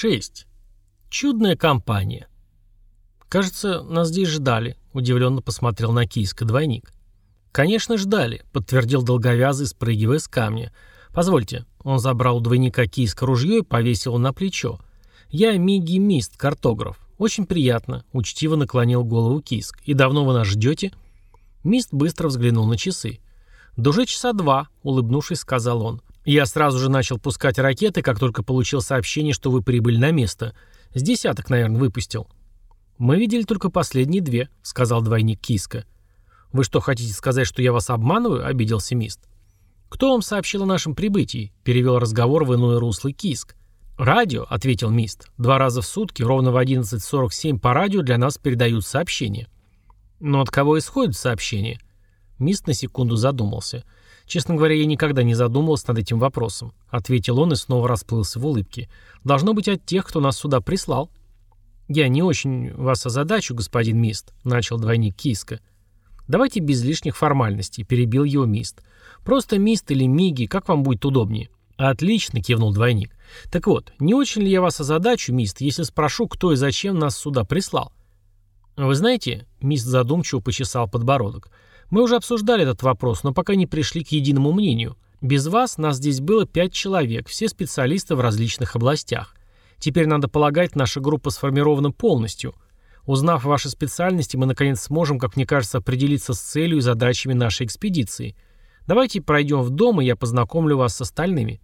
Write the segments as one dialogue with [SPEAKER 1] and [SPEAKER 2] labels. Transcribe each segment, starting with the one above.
[SPEAKER 1] 6. Чудная компания. «Кажется, нас здесь ждали», — удивленно посмотрел на киска двойник. «Конечно, ждали», — подтвердил долговязый, спрыгивая с камня. «Позвольте». Он забрал у двойника киска ружье и повесил на плечо. «Я Миги Мист, картограф. Очень приятно», — учтиво наклонил голову киск. «И давно вы нас ждете?» Мист быстро взглянул на часы. «Да уже часа два», — улыбнувшись, сказал он. Я сразу же начал пускать ракеты, как только получил сообщение, что вы прибыли на место. С десяток, наверное, выпустил. Мы видели только последние две, сказал двойник Киска. Вы что, хотите сказать, что я вас обманываю? Обиделся Мист. Кто вам сообщил о нашем прибытии? Перевел разговор в иное русло Киск. «Радио», — ответил Мист. «Два раза в сутки, ровно в 11.47 по радио для нас передают сообщения». «Но от кого исходит сообщение?» Мист на секунду задумался. «Честно говоря, я никогда не задумывался над этим вопросом», — ответил он и снова расплылся в улыбке. «Должно быть от тех, кто нас сюда прислал». «Я не очень вас озадачу, господин Мист», — начал двойник Киска. «Давайте без лишних формальностей», — перебил его Мист. «Просто Мист или Миги, как вам будет удобнее». «Отлично», — кивнул двойник. «Так вот, не очень ли я вас озадачу, Мист, если спрошу, кто и зачем нас сюда прислал?» «Вы знаете», — Мист задумчиво почесал подбородок, — мы уже обсуждали этот вопрос, но пока не пришли к единому мнению. Без вас нас здесь было пять человек, все специалисты в различных областях. Теперь, надо полагать, наша группа сформирована полностью. Узнав ваши специальности, мы наконец сможем, как мне кажется, определиться с целью и задачами нашей экспедиции. Давайте пройдем в дом, и я познакомлю вас с остальными».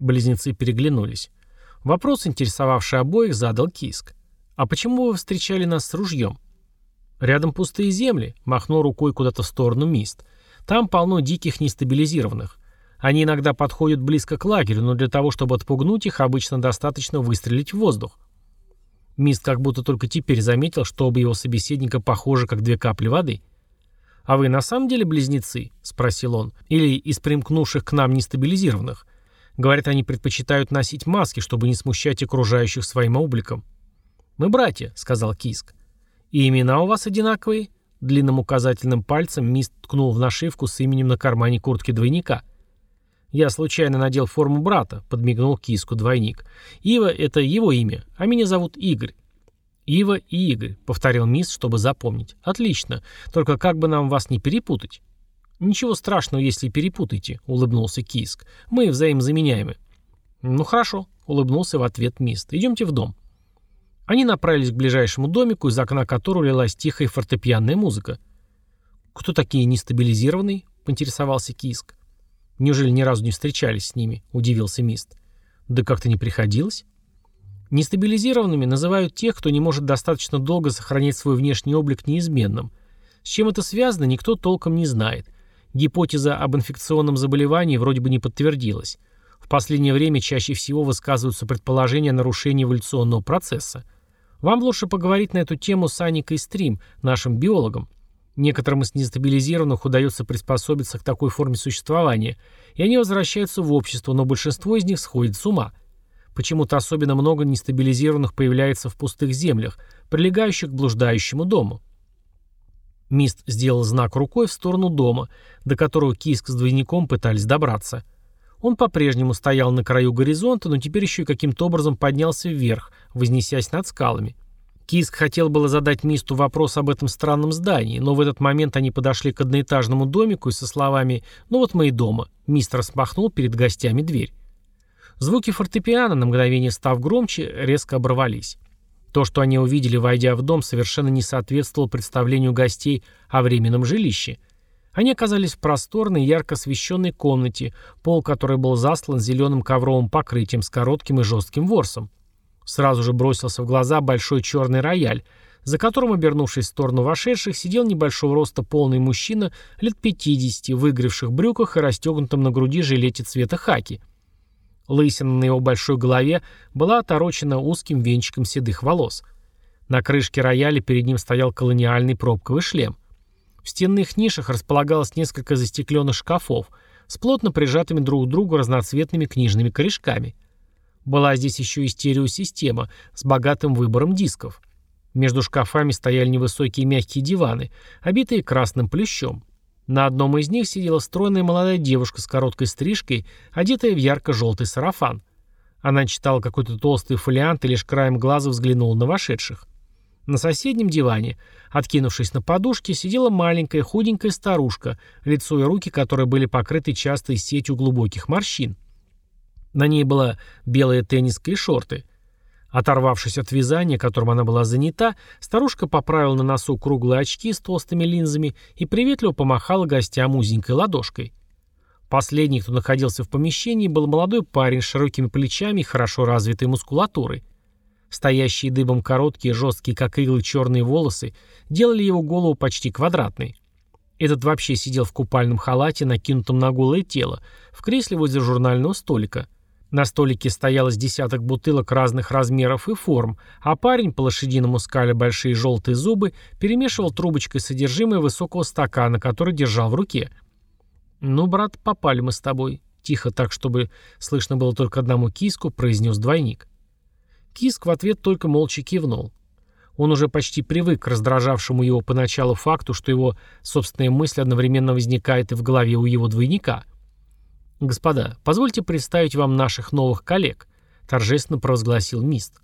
[SPEAKER 1] Близнецы переглянулись. Вопрос, интересовавший обоих, задал Киск. «А почему вы встречали нас с ружьем?» «Рядом пустые земли», — махнул рукой куда-то в сторону Мист. «Там полно диких нестабилизированных. Они иногда подходят близко к лагерю, но для того, чтобы отпугнуть их, обычно достаточно выстрелить в воздух». Мист как будто только теперь заметил, что оба его собеседника похожи, как две капли воды. «А вы на самом деле близнецы?» — спросил он. «Или из примкнувших к нам нестабилизированных? Говорят, они предпочитают носить маски, чтобы не смущать окружающих своим обликом». «Мы братья», — сказал Киск. «И имена у вас одинаковые?» Длинным указательным пальцем Мист ткнул в нашивку с именем на кармане куртки двойника. «Я случайно надел форму брата», — подмигнул киску двойник. «Ива — это его имя, а меня зовут Игорь». «Ива и Игорь», — повторил Мист, чтобы запомнить. «Отлично. Только как бы нам вас не перепутать?» «Ничего страшного, если перепутаете», — улыбнулся Киск. «Мы взаимозаменяемы». «Ну хорошо», — улыбнулся в ответ Мист. «Идемте в дом». Они направились к ближайшему домику, из окна которого лилась тихая фортепианная музыка. «Кто такие нестабилизированные?» — поинтересовался Киск. «Неужели ни разу не встречались с ними?» — удивился Мист. «Да как-то не приходилось?» Нестабилизированными называют тех, кто не может достаточно долго сохранять свой внешний облик неизменным. С чем это связано, никто толком не знает. Гипотеза об инфекционном заболевании вроде бы не подтвердилась. В последнее время чаще всего высказываются предположения о нарушении эволюционного процесса. Вам лучше поговорить на эту тему с Аникой Стрим, нашим биологом. Некоторым из нестабилизированных удается приспособиться к такой форме существования, и они возвращаются в общество, но большинство из них сходит с ума. Почему-то особенно много нестабилизированных появляется в пустых землях, прилегающих к блуждающему дому. Мист сделал знак рукой в сторону дома, до которого Киск с двойником пытались добраться – он по-прежнему стоял на краю горизонта, но теперь еще и каким-то образом поднялся вверх, вознесясь над скалами. Киск хотел было задать Мисту вопрос об этом странном здании, но в этот момент они подошли к одноэтажному домику и со словами «Ну вот мы и дома», Мист распахнул перед гостями дверь. Звуки фортепиано, на мгновение став громче, резко оборвались. То, что они увидели, войдя в дом, совершенно не соответствовало представлению гостей о временном жилище – они оказались в просторной, ярко освещенной комнате, пол которой был заслан зеленым ковровым покрытием с коротким и жестким ворсом. Сразу же бросился в глаза большой черный рояль, за которым, обернувшись в сторону вошедших, сидел небольшого роста полный мужчина лет 50 в выгревших брюках и расстегнутом на груди жилете цвета хаки. Лысина на его большой голове была оторочена узким венчиком седых волос. На крышке рояля перед ним стоял колониальный пробковый шлем. В стенных нишах располагалось несколько застекленных шкафов с плотно прижатыми друг к другу разноцветными книжными корешками. Была здесь еще и стереосистема с богатым выбором дисков. Между шкафами стояли невысокие мягкие диваны, обитые красным плющом. На одном из них сидела стройная молодая девушка с короткой стрижкой, одетая в ярко-желтый сарафан. Она читала какой-то толстый фолиант и лишь краем глаза взглянула на вошедших. На соседнем диване, откинувшись на подушке, сидела маленькая худенькая старушка, лицо и руки которой были покрыты частой сетью глубоких морщин. На ней была белая тенниска и шорты. Оторвавшись от вязания, которым она была занята, старушка поправила на носу круглые очки с толстыми линзами и приветливо помахала гостям узенькой ладошкой. Последний, кто находился в помещении, был молодой парень с широкими плечами и хорошо развитой мускулатурой. Стоящие дыбом короткие, жесткие, как иглы, черные волосы делали его голову почти квадратной. Этот вообще сидел в купальном халате, накинутом на голое тело, в кресле возле журнального столика. На столике стоялось десяток бутылок разных размеров и форм, а парень, по лошадиному скаля большие желтые зубы, перемешивал трубочкой содержимое высокого стакана, который держал в руке. «Ну, брат, попали мы с тобой», — тихо так, чтобы слышно было только одному киску, произнес двойник. Киск в ответ только молча кивнул. Он уже почти привык к раздражавшему его поначалу факту, что его собственная мысль одновременно возникает и в голове у его двойника. «Господа, позвольте представить вам наших новых коллег», — торжественно провозгласил Мист.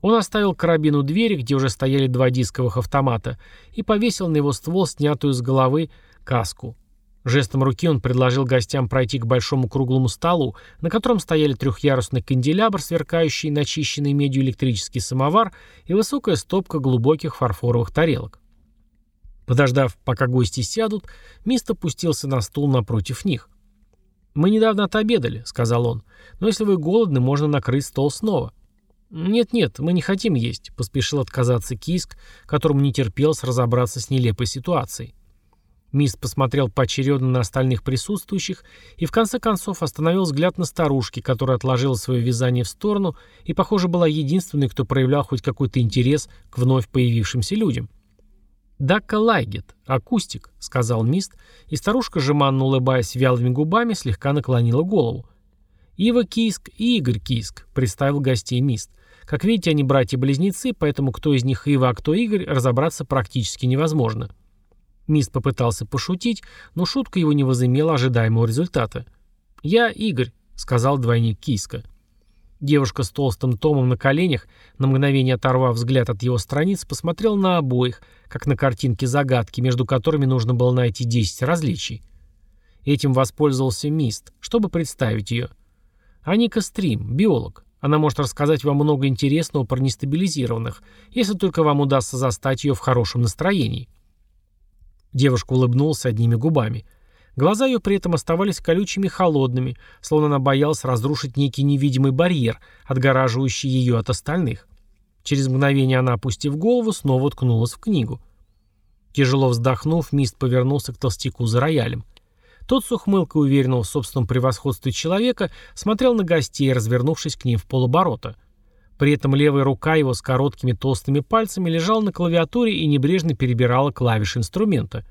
[SPEAKER 1] Он оставил карабин у двери, где уже стояли два дисковых автомата, и повесил на его ствол снятую с головы каску. Жестом руки он предложил гостям пройти к большому круглому столу, на котором стояли трехъярусный канделябр, сверкающий начищенный медью электрический самовар и высокая стопка глубоких фарфоровых тарелок. Подождав, пока гости сядут, Мист опустился на стул напротив них. «Мы недавно отобедали», — сказал он, — «но если вы голодны, можно накрыть стол снова». «Нет-нет, мы не хотим есть», — поспешил отказаться Киск, которому не терпелось разобраться с нелепой ситуацией. Мист посмотрел поочередно на остальных присутствующих и в конце концов остановил взгляд на старушки, которая отложила свое вязание в сторону и, похоже, была единственной, кто проявлял хоть какой-то интерес к вновь появившимся людям. «Дакка Лайгет, акустик», — сказал Мист, и старушка, жеманно улыбаясь вялыми губами, слегка наклонила голову. «Ива Киск и Игорь Киск», — представил гостей Мист. «Как видите, они братья-близнецы, поэтому кто из них Ива, а кто Игорь, разобраться практически невозможно». Мист попытался пошутить, но шутка его не возымела ожидаемого результата. «Я Игорь», — сказал двойник Киска. Девушка с толстым томом на коленях, на мгновение оторвав взгляд от его страниц, посмотрела на обоих, как на картинке загадки, между которыми нужно было найти 10 различий. Этим воспользовался Мист, чтобы представить ее. Аника Стрим, биолог. Она может рассказать вам много интересного про нестабилизированных, если только вам удастся застать ее в хорошем настроении. Девушка улыбнулась одними губами. Глаза ее при этом оставались колючими и холодными, словно она боялась разрушить некий невидимый барьер, отгораживающий ее от остальных. Через мгновение она, опустив голову, снова уткнулась в книгу. Тяжело вздохнув, Мист повернулся к толстяку за роялем. Тот с ухмылкой уверенного в собственном превосходстве человека смотрел на гостей, развернувшись к ним в полоборота – при этом левая рука его с короткими толстыми пальцами лежала на клавиатуре и небрежно перебирала клавиши инструмента.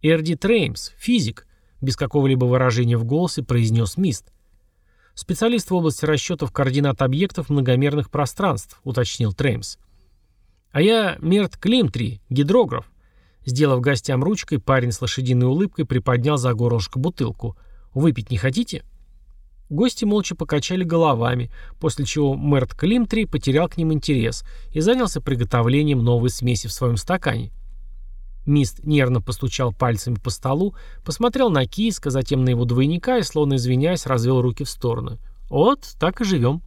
[SPEAKER 1] «Эрди Треймс, физик», без какого-либо выражения в голосе произнес Мист. «Специалист в области расчетов координат объектов многомерных пространств», уточнил Треймс. «А я Мерт Климтри, гидрограф». Сделав гостям ручкой, парень с лошадиной улыбкой приподнял за горлышко бутылку. «Выпить не хотите?» Гости молча покачали головами, после чего Мэрт Климтри потерял к ним интерес и занялся приготовлением новой смеси в своем стакане. Мист нервно постучал пальцами по столу, посмотрел на Киска, затем на его двойника и, словно извиняясь, развел руки в стороны. «Вот, так и живем».